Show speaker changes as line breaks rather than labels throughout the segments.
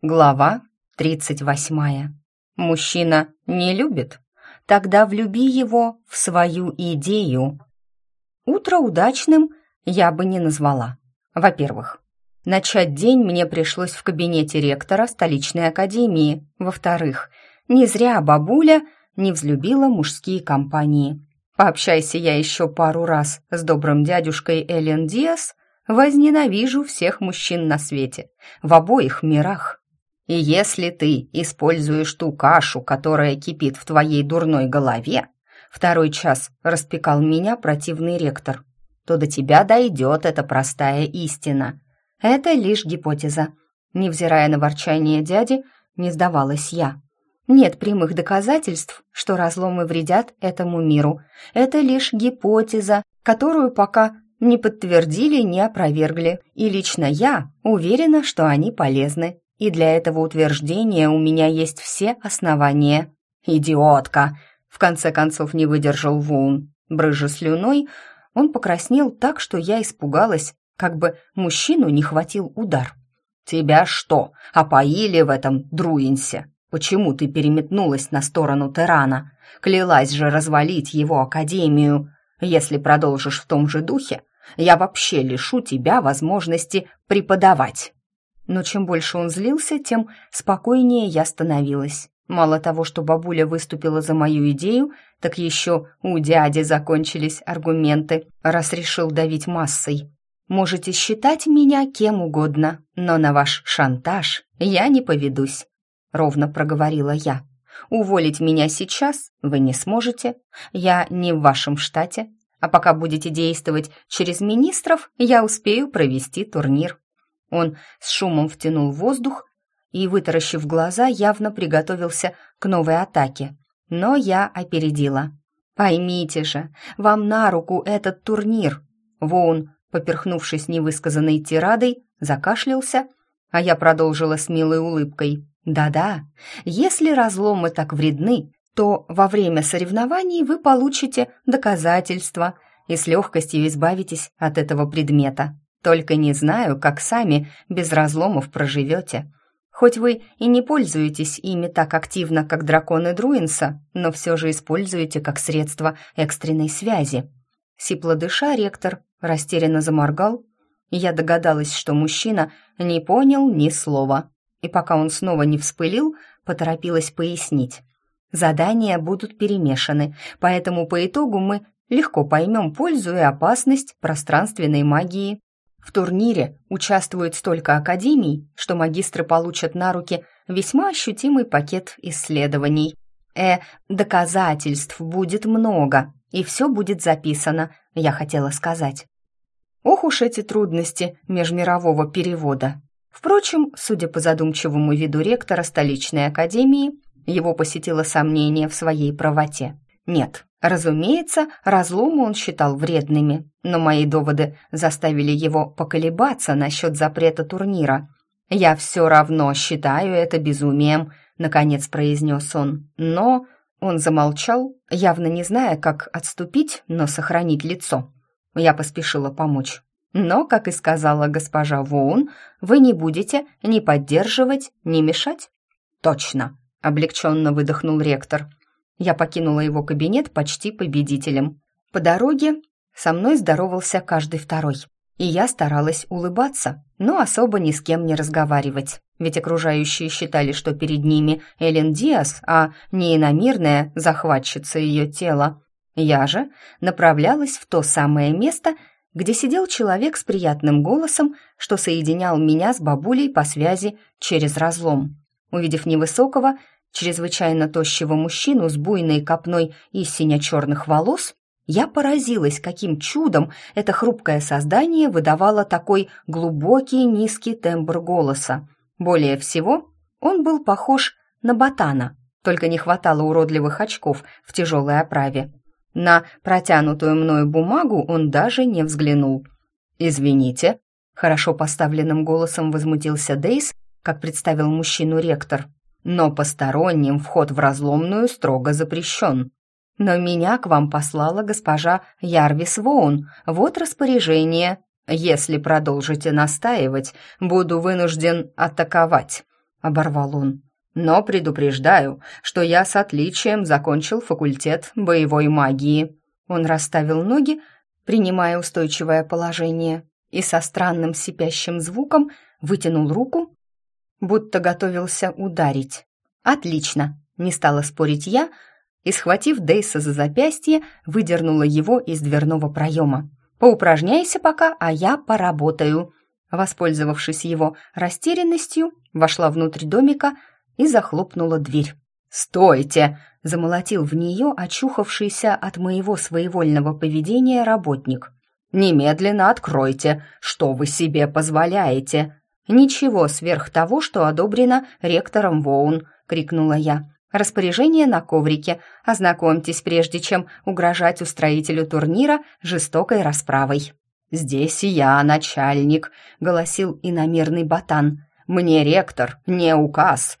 Глава 38. Мужчина не любит? Тогда влюби его в свою идею. Утро удачным я бы не назвала. Во-первых, начать день мне пришлось в кабинете ректора столичной академии. Во-вторых, не зря бабуля не взлюбила мужские компании. Пообщайся я еще пару раз с добрым дядюшкой Эллен Диас, возненавижу всех мужчин на свете, в обоих мирах. И если ты используешь ту кашу, которая кипит в твоей дурной голове, второй час распекал меня противный ректор, то до тебя дойдет эта простая истина. Это лишь гипотеза. Невзирая на ворчание дяди, не сдавалась я. Нет прямых доказательств, что разломы вредят этому миру. Это лишь гипотеза, которую пока не подтвердили, не опровергли. И лично я уверена, что они полезны и для этого утверждения у меня есть все основания. «Идиотка!» — в конце концов не выдержал Вун. Брыжа слюной, он покраснел так, что я испугалась, как бы мужчину не хватил удар. «Тебя что, опоили в этом Друинсе? Почему ты переметнулась на сторону Терана? Клялась же развалить его академию. Если продолжишь в том же духе, я вообще лишу тебя возможности преподавать» но чем больше он злился, тем спокойнее я становилась. Мало того, что бабуля выступила за мою идею, так еще у дяди закончились аргументы, раз решил давить массой. Можете считать меня кем угодно, но на ваш шантаж я не поведусь, ровно проговорила я. Уволить меня сейчас вы не сможете. Я не в вашем штате, а пока будете действовать через министров, я успею провести турнир. Он с шумом втянул воздух и, вытаращив глаза, явно приготовился к новой атаке. Но я опередила. «Поймите же, вам на руку этот турнир!» Воун, поперхнувшись невысказанной тирадой, закашлялся, а я продолжила с милой улыбкой. «Да-да, если разломы так вредны, то во время соревнований вы получите доказательства и с легкостью избавитесь от этого предмета. Только не знаю, как сами без разломов проживете. Хоть вы и не пользуетесь ими так активно, как драконы Друинса, но все же используете как средство экстренной связи. Сипло дыша, ректор растерянно заморгал, я догадалась, что мужчина не понял ни слова. И пока он снова не вспылил, поторопилась пояснить. Задания будут перемешаны, поэтому по итогу мы легко поймем пользу и опасность пространственной магии. В турнире участвует столько академий, что магистры получат на руки весьма ощутимый пакет исследований. Э, доказательств будет много, и все будет записано, я хотела сказать. Ох уж эти трудности межмирового перевода. Впрочем, судя по задумчивому виду ректора столичной академии, его посетило сомнение в своей правоте. Нет, Разумеется, разломы он считал вредными, но мои доводы заставили его поколебаться насчет запрета турнира. «Я все равно считаю это безумием», — наконец произнес он. «Но...» Он замолчал, явно не зная, как отступить, но сохранить лицо. Я поспешила помочь. «Но, как и сказала госпожа Воун, вы не будете ни поддерживать, ни мешать?» «Точно», — облегченно выдохнул ректор. Я покинула его кабинет почти победителем. По дороге со мной здоровался каждый второй. И я старалась улыбаться, но особо ни с кем не разговаривать. Ведь окружающие считали, что перед ними Эллен Диас, а не иномирная захватчица ее тела. Я же направлялась в то самое место, где сидел человек с приятным голосом, что соединял меня с бабулей по связи через разлом. Увидев невысокого, чрезвычайно тощего мужчину с буйной копной из сине-черных волос, я поразилась, каким чудом это хрупкое создание выдавало такой глубокий низкий тембр голоса. Более всего, он был похож на ботана, только не хватало уродливых очков в тяжелой оправе. На протянутую мною бумагу он даже не взглянул. «Извините», — хорошо поставленным голосом возмутился Дейс, как представил мужчину ректор но посторонним вход в разломную строго запрещен. Но меня к вам послала госпожа Ярвис Воун. Вот распоряжение. Если продолжите настаивать, буду вынужден атаковать. — оборвал он. «Но предупреждаю, что я с отличием закончил факультет боевой магии». Он расставил ноги, принимая устойчивое положение, и со странным сипящим звуком вытянул руку, будто готовился ударить. «Отлично!» — не стала спорить я, и, схватив Дейса за запястье, выдернула его из дверного проема. «Поупражняйся пока, а я поработаю». Воспользовавшись его растерянностью, вошла внутрь домика и захлопнула дверь. «Стойте!» — замолотил в нее очухавшийся от моего своевольного поведения работник. «Немедленно откройте, что вы себе позволяете!» «Ничего сверх того, что одобрено ректором Воун», — крикнула я. «Распоряжение на коврике. Ознакомьтесь, прежде чем угрожать устроителю турнира жестокой расправой». «Здесь я начальник», — голосил иномерный ботан. «Мне ректор, не указ».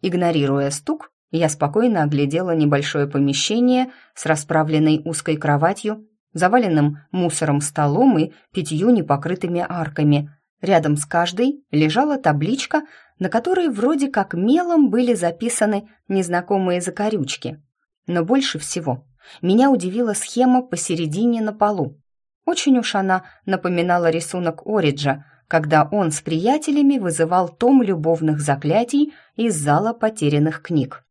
Игнорируя стук, я спокойно оглядела небольшое помещение с расправленной узкой кроватью, заваленным мусором столом и пятью непокрытыми арками. Рядом с каждой лежала табличка, на которой вроде как мелом были записаны незнакомые закорючки. Но больше всего меня удивила схема посередине на полу. Очень уж она напоминала рисунок Ориджа, когда он с приятелями вызывал том любовных заклятий из зала потерянных книг.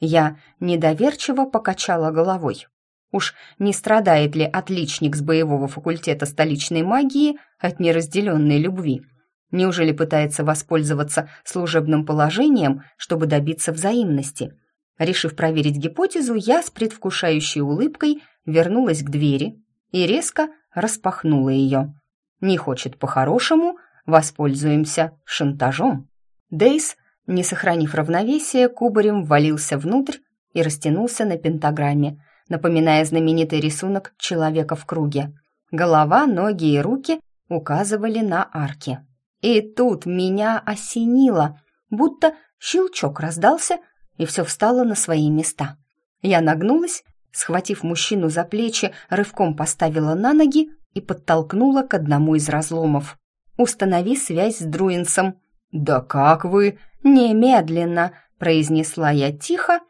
Я недоверчиво покачала головой. Уж не страдает ли отличник с боевого факультета столичной магии от неразделенной любви? Неужели пытается воспользоваться служебным положением, чтобы добиться взаимности? Решив проверить гипотезу, я с предвкушающей улыбкой вернулась к двери и резко распахнула ее. Не хочет по-хорошему, воспользуемся шантажом. Дейс, не сохранив равновесие, кубарем ввалился внутрь и растянулся на пентаграмме, напоминая знаменитый рисунок человека в круге. Голова, ноги и руки указывали на арки. И тут меня осенило, будто щелчок раздался, и все встало на свои места. Я нагнулась Схватив мужчину за плечи, рывком поставила на ноги и подтолкнула к одному из разломов. «Установи связь с Друинсом». «Да как вы?» «Немедленно», — произнесла я тихо,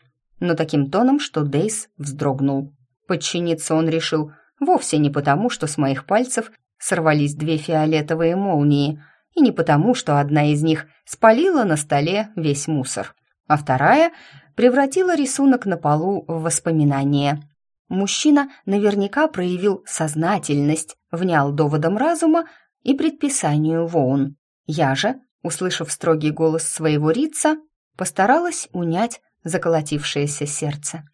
но таким тоном, что Дейс вздрогнул. Подчиниться он решил вовсе не потому, что с моих пальцев сорвались две фиолетовые молнии, и не потому, что одна из них спалила на столе весь мусор, а вторая превратила рисунок на полу в воспоминание. Мужчина наверняка проявил сознательность, внял доводом разума и предписанию Воун. Я же, услышав строгий голос своего рица, постаралась унять заколотившееся сердце.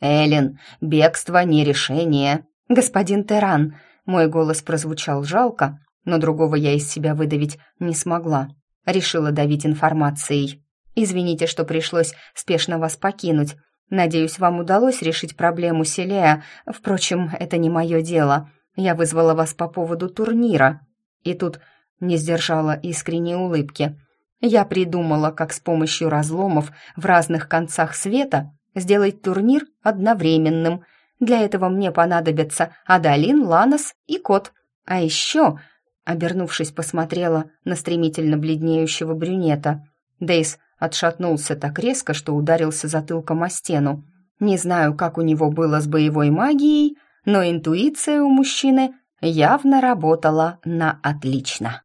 «Эллен, бегство не решение!» «Господин Теран!» Мой голос прозвучал жалко, но другого я из себя выдавить не смогла. Решила давить информацией. Извините, что пришлось спешно вас покинуть. Надеюсь, вам удалось решить проблему Селея. Впрочем, это не мое дело. Я вызвала вас по поводу турнира». И тут не сдержала искренней улыбки. Я придумала, как с помощью разломов в разных концах света сделать турнир одновременным. Для этого мне понадобятся Адалин, Ланос и Кот. А еще, обернувшись, посмотрела на стремительно бледнеющего брюнета. Дейс отшатнулся так резко, что ударился затылком о стену. Не знаю, как у него было с боевой магией, но интуиция у мужчины явно работала на отлично.